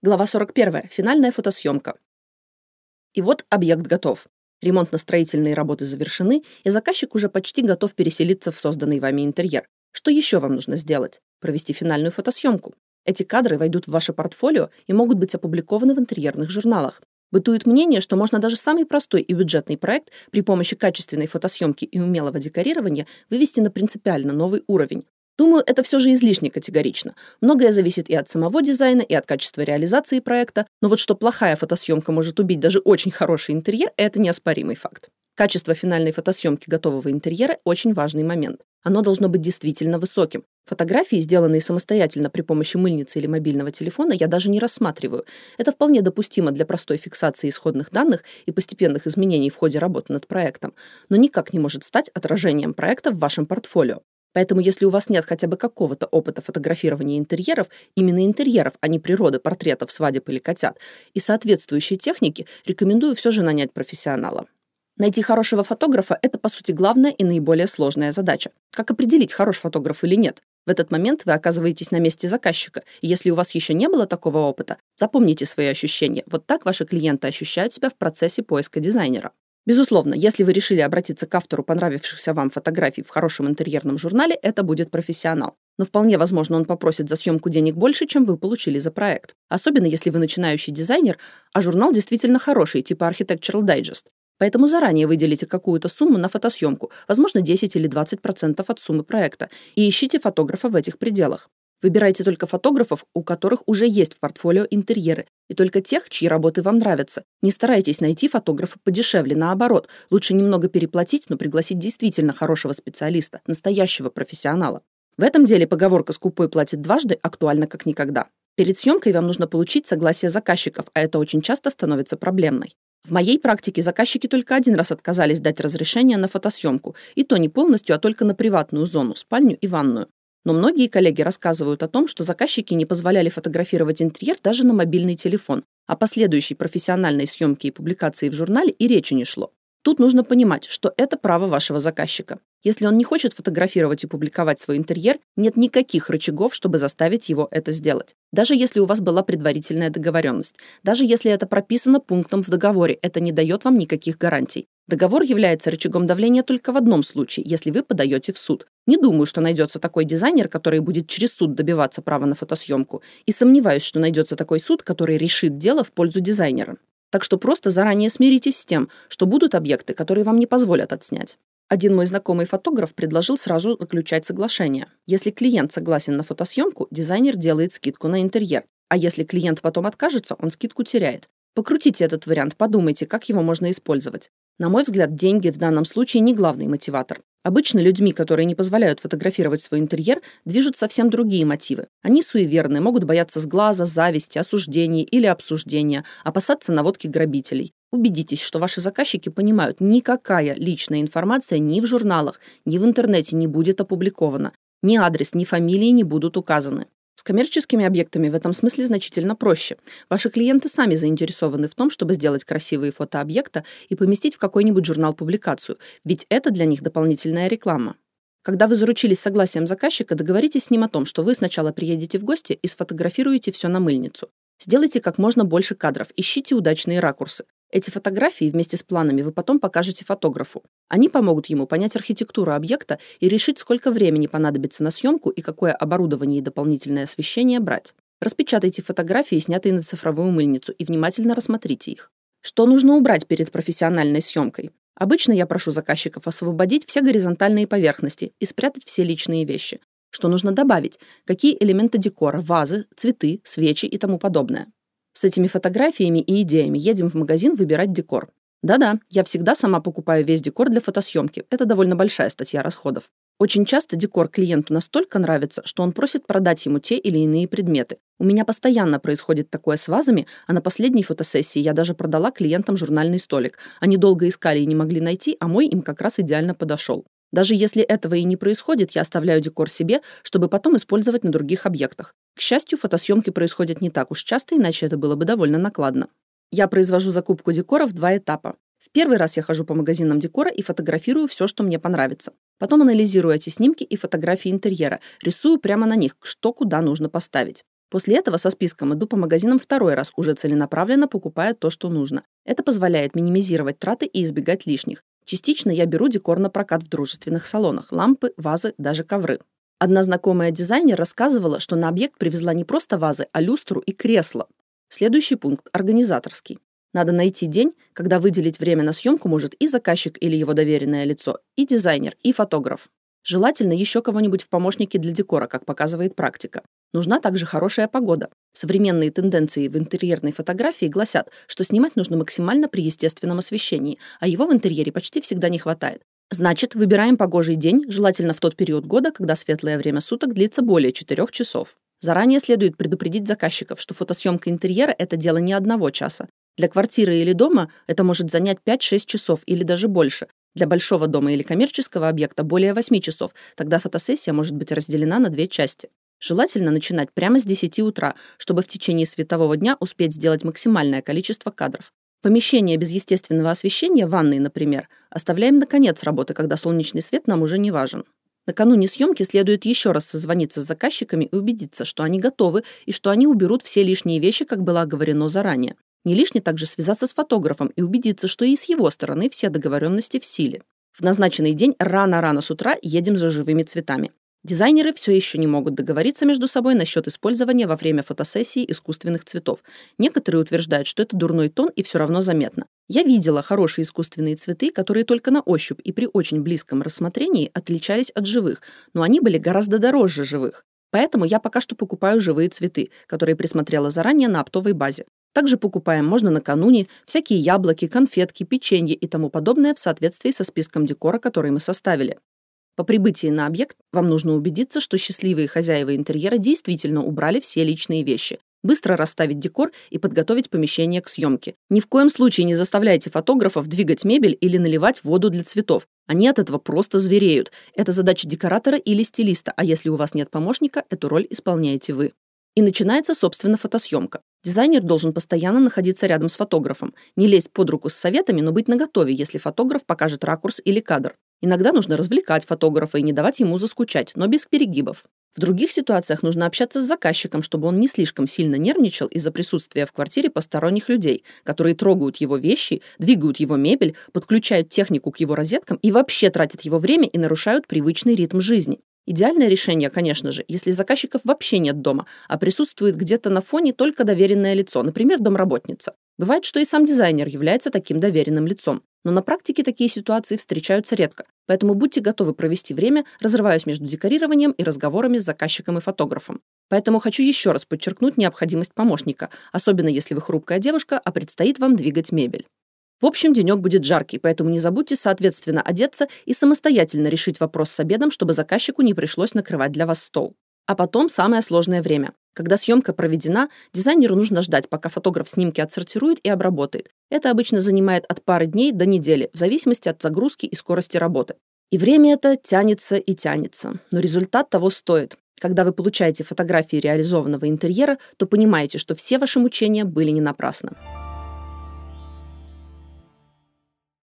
Глава 41. Финальная фотосъемка. И вот объект готов. Ремонтно-строительные работы завершены, и заказчик уже почти готов переселиться в созданный вами интерьер. Что еще вам нужно сделать? Провести финальную фотосъемку. Эти кадры войдут в ваше портфолио и могут быть опубликованы в интерьерных журналах. Бытует мнение, что можно даже самый простой и бюджетный проект при помощи качественной фотосъемки и умелого декорирования вывести на принципиально новый уровень. Думаю, это все же излишне категорично. Многое зависит и от самого дизайна, и от качества реализации проекта, но вот что плохая фотосъемка может убить даже очень хороший интерьер, это неоспоримый факт. Качество финальной фотосъемки готового интерьера – очень важный момент. Оно должно быть действительно высоким. Фотографии, сделанные самостоятельно при помощи мыльницы или мобильного телефона, я даже не рассматриваю. Это вполне допустимо для простой фиксации исходных данных и постепенных изменений в ходе работы над проектом, но никак не может стать отражением проекта в вашем портфолио. Поэтому если у вас нет хотя бы какого-то опыта фотографирования интерьеров, именно интерьеров, а не природы, портретов, свадеб или котят, и соответствующей техники, рекомендую все же нанять профессионала. Найти хорошего фотографа – это, по сути, главная и наиболее сложная задача. Как определить, хорош фотограф или нет? В этот момент вы оказываетесь на месте заказчика, и если у вас еще не было такого опыта, запомните свои ощущения. Вот так ваши клиенты ощущают себя в процессе поиска дизайнера. Безусловно, если вы решили обратиться к автору понравившихся вам фотографий в хорошем интерьерном журнале, это будет профессионал. Но вполне возможно, он попросит за съемку денег больше, чем вы получили за проект. Особенно если вы начинающий дизайнер, а журнал действительно хороший, типа Architectural Digest. Поэтому заранее выделите какую-то сумму на фотосъемку, возможно, 10 или 20% от суммы проекта, и ищите фотографа в этих пределах. Выбирайте только фотографов, у которых уже есть в портфолио интерьеры, и только тех, чьи работы вам нравятся. Не старайтесь найти фотографа подешевле, наоборот. Лучше немного переплатить, но пригласить действительно хорошего специалиста, настоящего профессионала. В этом деле поговорка «скупой платит дважды» актуальна как никогда. Перед съемкой вам нужно получить согласие заказчиков, а это очень часто становится проблемой. В моей практике заказчики только один раз отказались дать разрешение на фотосъемку, и то не полностью, а только на приватную зону, спальню и ванную. Но многие коллеги рассказывают о том, что заказчики не позволяли фотографировать интерьер даже на мобильный телефон, а последующей профессиональной съемки и публикации в журнале и речи не шло. Тут нужно понимать, что это право вашего заказчика. Если он не хочет фотографировать и публиковать свой интерьер, нет никаких рычагов, чтобы заставить его это сделать. Даже если у вас была предварительная договоренность, даже если это прописано пунктом в договоре, это не дает вам никаких гарантий. Договор является рычагом давления только в одном случае, если вы подаете в суд. Не думаю, что найдется такой дизайнер, который будет через суд добиваться права на фотосъемку, и сомневаюсь, что найдется такой суд, который решит дело в пользу дизайнера. Так что просто заранее смиритесь с тем, что будут объекты, которые вам не позволят отснять. Один мой знакомый фотограф предложил сразу заключать соглашение. Если клиент согласен на фотосъемку, дизайнер делает скидку на интерьер, а если клиент потом откажется, он скидку теряет. Покрутите этот вариант, подумайте, как его можно использовать. На мой взгляд, деньги в данном случае не главный мотиватор. Обычно людьми, которые не позволяют фотографировать свой интерьер, движут совсем другие мотивы. Они суеверны, могут бояться сглаза, зависти, осуждений или обсуждения, опасаться наводки грабителей. Убедитесь, что ваши заказчики понимают, никакая личная информация ни в журналах, ни в интернете не будет опубликована. Ни адрес, ни фамилии не будут указаны. Коммерческими объектами в этом смысле значительно проще. Ваши клиенты сами заинтересованы в том, чтобы сделать красивые фото объекта и поместить в какой-нибудь журнал публикацию, ведь это для них дополнительная реклама. Когда вы заручились согласием заказчика, договоритесь с ним о том, что вы сначала приедете в гости и сфотографируете все на мыльницу. Сделайте как можно больше кадров, ищите удачные ракурсы. Эти фотографии вместе с планами вы потом покажете фотографу. Они помогут ему понять архитектуру объекта и решить, сколько времени понадобится на съемку и какое оборудование и дополнительное освещение брать. Распечатайте фотографии, снятые на цифровую мыльницу, и внимательно рассмотрите их. Что нужно убрать перед профессиональной съемкой? Обычно я прошу заказчиков освободить все горизонтальные поверхности и спрятать все личные вещи. Что нужно добавить? Какие элементы декора, вазы, цветы, свечи и тому подобное. С этими фотографиями и идеями едем в магазин выбирать декор. Да-да, я всегда сама покупаю весь декор для фотосъемки. Это довольно большая статья расходов. Очень часто декор клиенту настолько нравится, что он просит продать ему те или иные предметы. У меня постоянно происходит такое с вазами, а на последней фотосессии я даже продала клиентам журнальный столик. Они долго искали и не могли найти, а мой им как раз идеально подошел. Даже если этого и не происходит, я оставляю декор себе, чтобы потом использовать на других объектах. К счастью, фотосъемки происходят не так уж часто, иначе это было бы довольно накладно. Я произвожу закупку декора в два этапа. В первый раз я хожу по магазинам декора и фотографирую все, что мне понравится. Потом анализирую эти снимки и фотографии интерьера, рисую прямо на них, что куда нужно поставить. После этого со списком иду по магазинам второй раз, уже целенаправленно покупая то, что нужно. Это позволяет минимизировать траты и избегать лишних. Частично я беру декор на прокат в дружественных салонах – лампы, вазы, даже ковры. Одна знакомая дизайнер рассказывала, что на объект привезла не просто вазы, а люстру и кресло. Следующий пункт – организаторский. Надо найти день, когда выделить время на съемку может и заказчик или его доверенное лицо, и дизайнер, и фотограф. Желательно еще кого-нибудь в помощнике для декора, как показывает практика. Нужна также хорошая погода. Современные тенденции в интерьерной фотографии гласят, что снимать нужно максимально при естественном освещении, а его в интерьере почти всегда не хватает. Значит, выбираем погожий день, желательно в тот период года, когда светлое время суток длится более 4 часов. Заранее следует предупредить заказчиков, что фотосъемка интерьера – это дело не одного часа. Для квартиры или дома это может занять 5-6 часов или даже больше. Для большого дома или коммерческого объекта более 8 часов. Тогда фотосессия может быть разделена на две части. Желательно начинать прямо с 10 утра, чтобы в течение светового дня успеть сделать максимальное количество кадров. Помещение без естественного освещения, ванной, например, оставляем на конец работы, когда солнечный свет нам уже не важен. Накануне съемки следует еще раз созвониться с заказчиками и убедиться, что они готовы и что они уберут все лишние вещи, как было оговорено заранее. Не лишне также связаться с фотографом и убедиться, что и с его стороны все договоренности в силе. В назначенный день рано-рано с утра едем за живыми цветами. Дизайнеры все еще не могут договориться между собой насчет использования во время фотосессии искусственных цветов. Некоторые утверждают, что это дурной тон и все равно заметно. Я видела хорошие искусственные цветы, которые только на ощупь и при очень близком рассмотрении отличались от живых, но они были гораздо дороже живых. Поэтому я пока что покупаю живые цветы, которые присмотрела заранее на оптовой базе. Также покупаем можно накануне всякие яблоки, конфетки, печенье и тому подобное в соответствии со списком декора, который мы составили. По прибытии на объект вам нужно убедиться, что счастливые хозяева интерьера действительно убрали все личные вещи. Быстро расставить декор и подготовить помещение к съемке. Ни в коем случае не заставляйте фотографов двигать мебель или наливать воду для цветов. Они от этого просто звереют. Это задача декоратора или стилиста, а если у вас нет помощника, эту роль исполняете вы. И начинается, собственно, фотосъемка. Дизайнер должен постоянно находиться рядом с фотографом, не лезть под руку с советами, но быть наготове, если фотограф покажет ракурс или кадр. Иногда нужно развлекать фотографа и не давать ему заскучать, но без перегибов. В других ситуациях нужно общаться с заказчиком, чтобы он не слишком сильно нервничал из-за присутствия в квартире посторонних людей, которые трогают его вещи, двигают его мебель, подключают технику к его розеткам и вообще тратят его время и нарушают привычный ритм жизни. Идеальное решение, конечно же, если заказчиков вообще нет дома, а присутствует где-то на фоне только доверенное лицо, например, домработница. Бывает, что и сам дизайнер является таким доверенным лицом. Но на практике такие ситуации встречаются редко, поэтому будьте готовы провести время, разрываясь между декорированием и разговорами с заказчиком и фотографом. Поэтому хочу еще раз подчеркнуть необходимость помощника, особенно если вы хрупкая девушка, а предстоит вам двигать мебель. В общем, денек будет жаркий, поэтому не забудьте соответственно одеться и самостоятельно решить вопрос с обедом, чтобы заказчику не пришлось накрывать для вас стол. А потом самое сложное время. Когда съемка проведена, дизайнеру нужно ждать, пока фотограф снимки отсортирует и обработает. Это обычно занимает от пары дней до недели, в зависимости от загрузки и скорости работы. И время это тянется и тянется. Но результат того стоит. Когда вы получаете фотографии реализованного интерьера, то понимаете, что все ваши мучения были не напрасно.